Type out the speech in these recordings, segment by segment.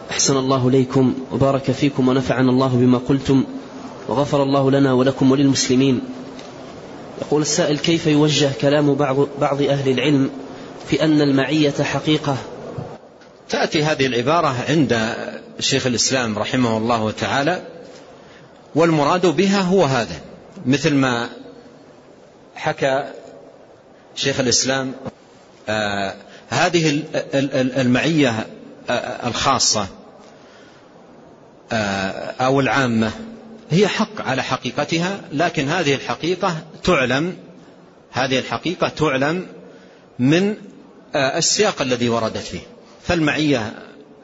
أحسن الله إليكم وبارك فيكم ونفعنا الله بما قلتم وغفر الله لنا ولكم وللمسلمين. يقول السائل كيف يوجه كلام بعض, بعض أهل العلم في أن المعية حقيقة؟ تأتي هذه العبارة عند شيخ الإسلام رحمه الله تعالى والمراد بها هو هذا. مثل ما حكى شيخ الإسلام آه هذه المعية الخاصة آه أو العامة. هي حق على حقيقتها لكن هذه الحقيقة تعلم هذه الحقيقة تعلم من آه السياق الذي وردت فيه. فالمعية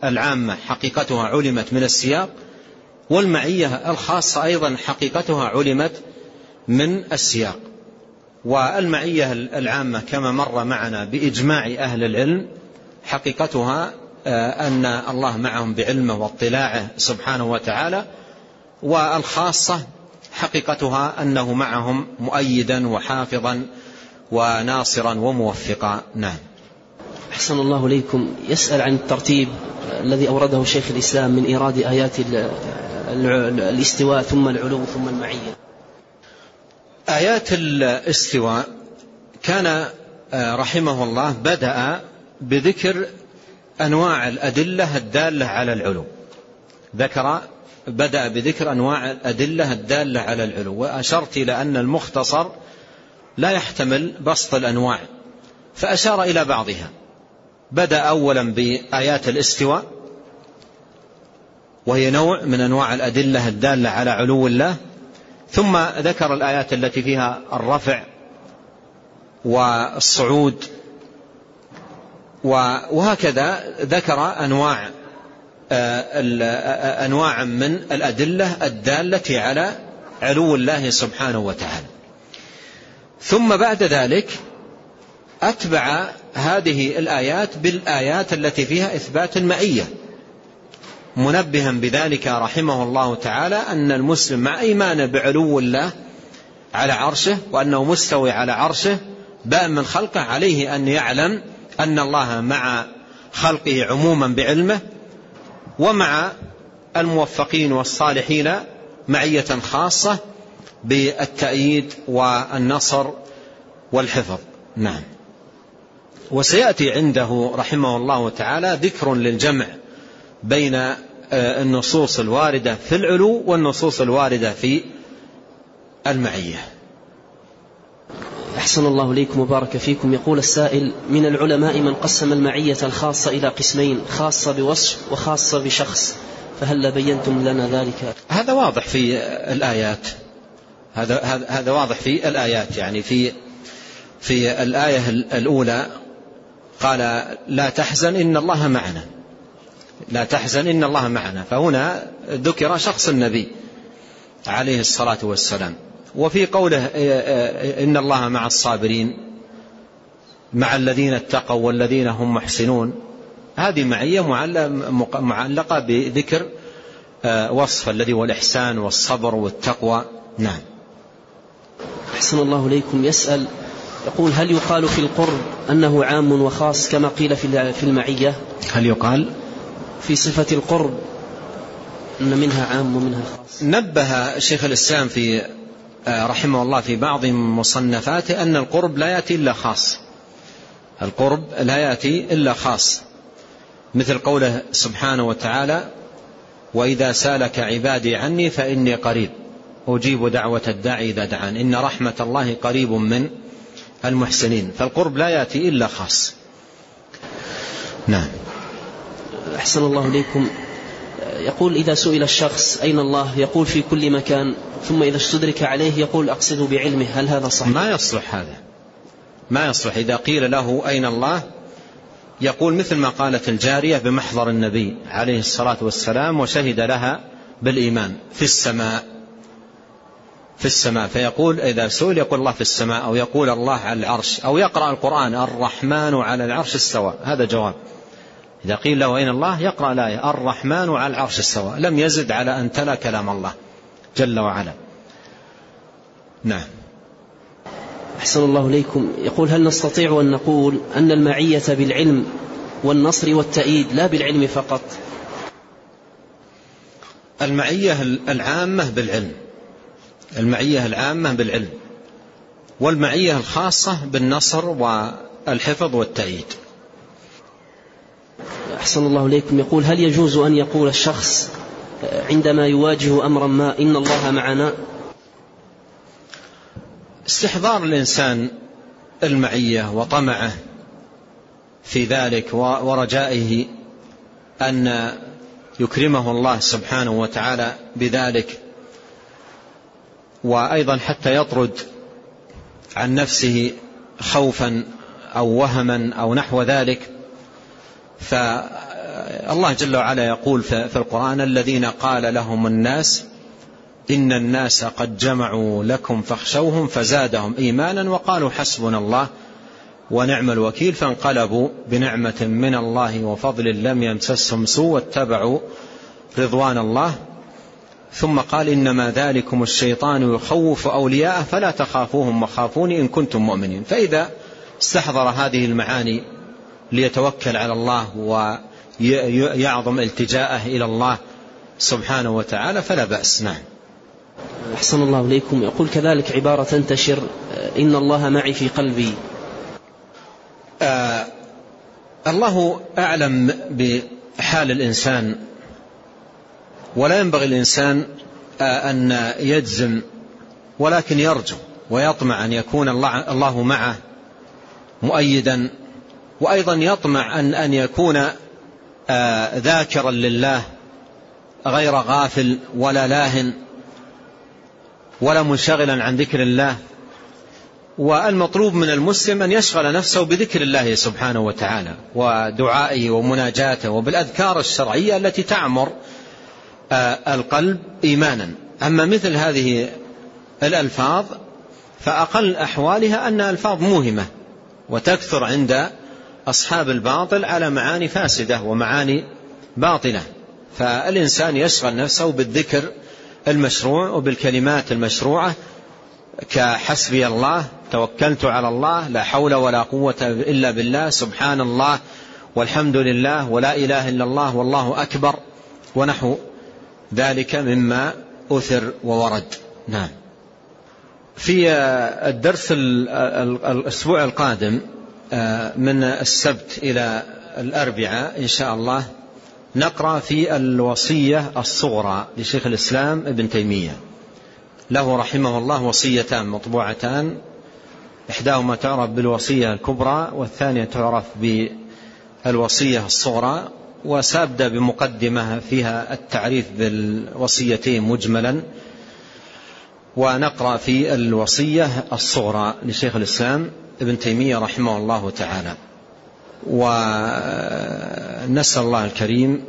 العامة حقيقتها علمت من السياق والمعية الخاصة أيضا حقيقتها علمت من السياق. والمعية العامة كما مر معنا بإجماع أهل العلم حقيقتها أن الله معهم بعلمه واطلاعه سبحانه وتعالى والخاصة حقيقتها أنه معهم مؤيدا وحافظا وناصرا وموفقا. نعم. أحسن الله إليكم. يسأل عن الترتيب الذي أورده شيخ الإسلام من إيراد آيات الاستواء ثم العلو ثم المعية. آيات الاستواء كان رحمه الله بدأ بذكر أنواع الأدلة الدالة على العلو. ذكر بدأ بذكر أنواع الأدلة الدالة على العلو وأشرت إلى أن المختصر لا يحتمل بسط الأنواع فأشار إلى بعضها. بدأ أولا بآيات الاستواء وهي نوع من أنواع الأدلة الدالة على علو الله. ثم ذكر الآيات التي فيها الرفع والصعود وهكذا ذكر أنواع أنواعا من الأدلة الدالة على علو الله سبحانه وتعالى. ثم بعد ذلك أتبع هذه الآيات بالآيات التي فيها إثبات المئية منبها بذلك رحمه الله تعالى أن المسلم مع إيمانه بعلو الله على عرشه وأنه مستوي على عرشه بائن من خلقه عليه أن يعلم أن الله مع خلقه عموما بعلمه ومع الموفقين والصالحين معية خاصة بالتأييد والنصر والحفظ. نعم. وسيأتي عنده رحمه الله تعالى ذكر للجمع بين النصوص الواردة في العلو والنصوص الواردة في المعية. أحسن الله إليكم وبارك فيكم. يقول السائل من العلماء من قسم المعية الخاصة إلى قسمين خاصة بوصف وخاصة بشخص فهل بينتم لنا ذلك؟ هذا واضح في الآيات. هذا هذا واضح في الآيات. يعني في في الآية الأولى قال لا تحزن إن الله معنا. لا تحزن إن الله معنا. فهنا ذكر شخص النبي عليه الصلاة والسلام. وفي قوله إن الله مع الصابرين مع الذين اتقوا والذين هم محسنون. هذه معية معلقة بذكر وصف الذي هو الإحسان والصبر والتقوى. نعم. أحسن الله إليكم. يسأل يقول هل يقال في القرب أنه عام وخاص كما قيل في المعية؟ هل يقال؟ في صفة القرب أن منها عام ومنها خاص. نبه شيخ الإسلام في رحمه الله في بعض مصنفاته أن القرب لا يأتي إلا خاص. القرب لا يأتي إلا خاص. مثل قوله سبحانه وتعالى وإذا سألك عبادي عني فإني قريب. أجيب دعوة الداعي إذا دعان. إن رحمة الله قريب من المحسنين. فالقرب لا يأتي إلا خاص. نعم. أحسن الله إليكم. يقول إذا سئل الشخص أين الله? يقول في كل مكان. ثم إذا استدرك عليه يقول أقصد بعلمه. هل هذا صحيح؟ ما يصلح هذا. ما يصلح. إذا قيل له أين الله? يقول مثل ما قالت الجارية بمحضر النبي عليه الصلاة والسلام وشهد لها بالإيمان في السماء. في السماء. فيقول إذا سئل يقول الله في السماء أو يقول الله على العرش أو يقرأ القرآن الرحمن على العرش استوى. هذا جواب. إذا قيل له أين الله؟ يقرأ الآية. الرحمن على العرش استوى. لم يزد على أن تلا كلام الله جل وعلا. نعم. أحسن الله إليكم. يقول هل نستطيع أن نقول أن المعية بالعلم والنصر والتأييد لا بالعلم فقط؟ المعية العامة بالعلم. المعية العامة بالعلم. والمعية الخاصة بالنصر والحفظ والتأييد. أحسن الله إليكم. يقول هل يجوز أن يقول الشخص عندما يواجه أمرا ما إن الله معنا؟ استحضار الإنسان المعية وطمعه في ذلك ورجائه أن يكرمه الله سبحانه وتعالى بذلك وأيضا حتى يطرد عن نفسه خوفا أو وهما أو نحو ذلك. فالله جل وعلا يقول في القرآن الذين قال لهم الناس إن الناس قد جمعوا لكم فاخشوهم فزادهم إيمانا وقالوا حسبنا الله ونعم الوكيل فانقلبوا بنعمة من الله وفضل لم يمسسهم سوء واتبعوا رضوان الله. ثم قال إنما ذلكم الشيطان يخوف أولياءه فلا تخافوهم وخافوني إن كنتم مؤمنين. فإذا استحضر هذه المعاني ليتوكل على الله ويعظم التجاءه إلى الله سبحانه وتعالى فلا بأس. نعم. أحسن الله إليكم. يقول كذلك عبارة تنتشر إن الله معي في قلبي. آه الله أعلم بحال الإنسان ولا ينبغي الإنسان آه أن يجزم ولكن يرجو ويطمع أن يكون الله, الله معه مؤيدا وأيضا يطمع أن, أن يكون آه ذاكرا لله غير غافل ولا لاهن ولا منشغلا عن ذكر الله. والمطلوب من المسلم أن يشغل نفسه بذكر الله سبحانه وتعالى ودعائه ومناجاته وبالأذكار الشرعية التي تعمر آه، القلب إيمانا. أما مثل هذه الألفاظ فأقل أحوالها أنها ألفاظ موهمة وتكثر عند أصحاب الباطل على معاني فاسدة ومعاني باطلة. فالإنسان يشغل نفسه بالذكر المشروع وبالكلمات المشروعة. كحسبي الله توكلت على الله لا حول ولا قوة إلا بالله سبحان الله والحمد لله ولا إله إلا الله والله أكبر ونحو ذلك مما أثر وورد. نعم. في الدرس الأسبوع القادم من السبت إلى الأربعاء إن شاء الله نقرأ في الوصية الصغرى لشيخ الإسلام ابن تيمية. له رحمه الله وصيتان مطبوعتان. إحداهما تعرف بالوصية الكبرى والثانية تعرف بالوصية الصغرى وسابدأ بمقدمة فيها التعريف بالوصيتين مجملا. ونقرأ في الوصية الصغرى لشيخ الإسلام ابن تيمية رحمه الله تعالى. ونسأل الله الكريم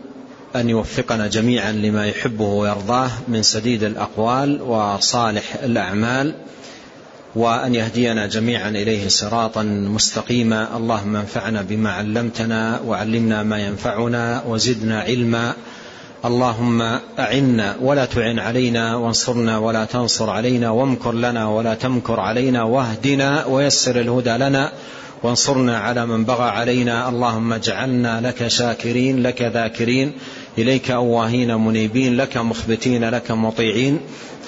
أن يوفقنا جميعا لما يحبه ويرضاه من سديد الأقوال وصالح الأعمال وأن يهدينا جميعا إليه صراطا مستقيما. اللهم انفعنا بما علمتنا وعلمنا ما ينفعنا وزدنا علما. اللهم أعنا ولا تعن علينا وانصرنا ولا تنصر علينا وامكر لنا ولا تمكر علينا واهدنا ويسر الهدى لنا وانصرنا على من بغى علينا. اللهم اجعلنا لك شاكرين لك ذاكرين إليك أواهين منيبين لك مخبتين لك مطيعين.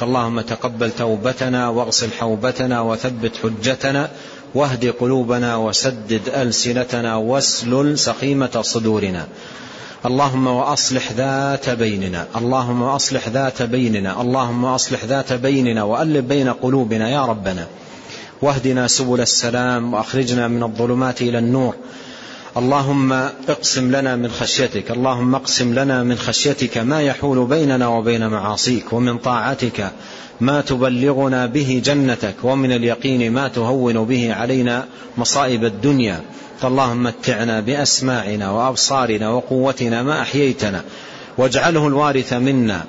اللهم تقبل توبتنا واغسل حوبتنا وثبت حجتنا واهد قلوبنا وسدد ألسنتنا واسلل سخيمة صدورنا. اللهم وأصلح ذات بيننا اللهم وأصلح ذات بيننا اللهم وأصلح ذات بيننا وألف بين قلوبنا يا ربنا. واهدنا سبل السلام وأخرجنا من الظلمات إلى النور. اللهم اقسم لنا من خشيتك اللهم اقسم لنا من خشيتك ما يحول بيننا وبين معاصيك ومن طاعتك ما تبلغنا به جنتك ومن اليقين ما تهون به علينا مصائب الدنيا. فاللهم متعنا بأسماعنا وأبصارنا وقوتنا ما أحييتنا واجعله الوارث منا.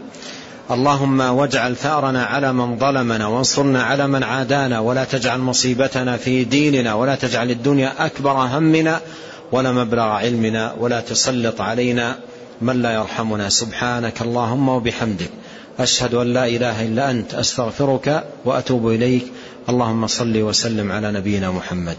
اللهم واجعل ثأرنا على من ظلمنا وانصرنا على من عادانا ولا تجعل مصيبتنا في ديننا ولا تجعل الدنيا أكبر همنا ولا مبلغ علمنا ولا تسلط علينا من لا يرحمنا. سبحانك اللهم وبحمدك. أشهد أن لا إله إلا أنت. أستغفرك وأتوب إليك. اللهم صل وسلم على نبينا محمد.